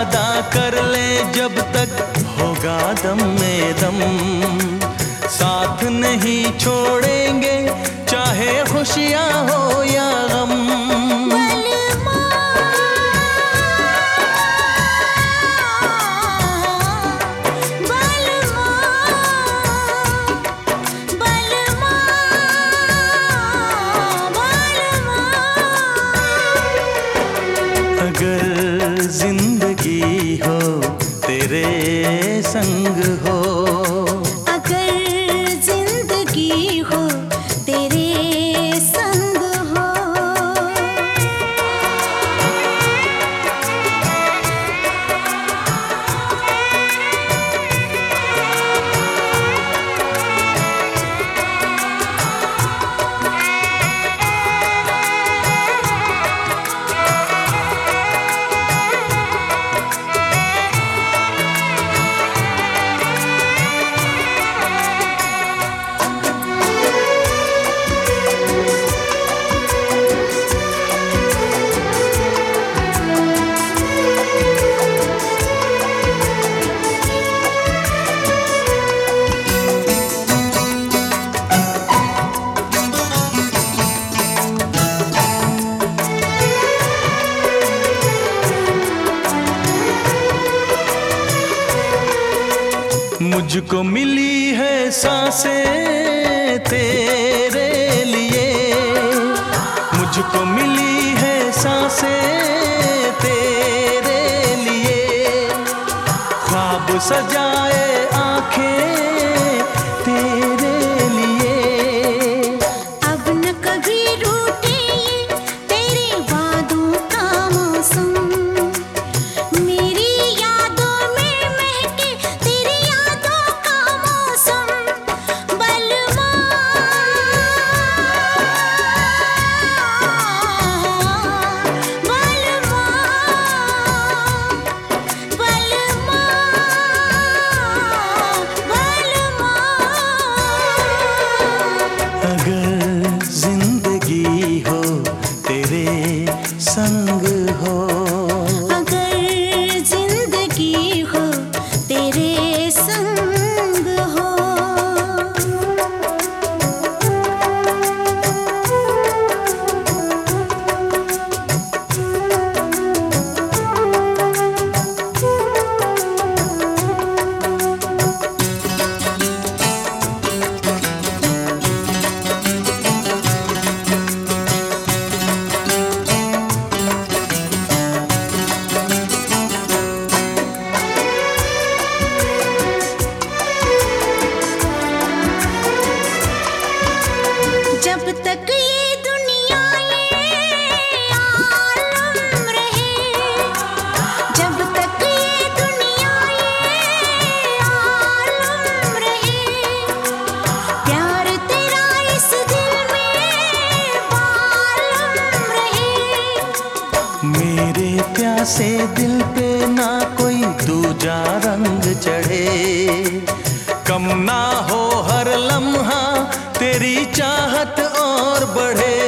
अदा कर ले जब तक होगा दम में दम। साथ नहीं छोड़ ज़िंदगी हो तेरे संग हो। मुझको मिली है साँसें तेरे लिए। मुझको मिली है साँसें तेरे लिए। ख्वाब सजाए प्यासे दिल पे ना कोई दूजा रंग चढ़े। कम ना हो हर लम्हा, तेरी चाहत और बढ़े।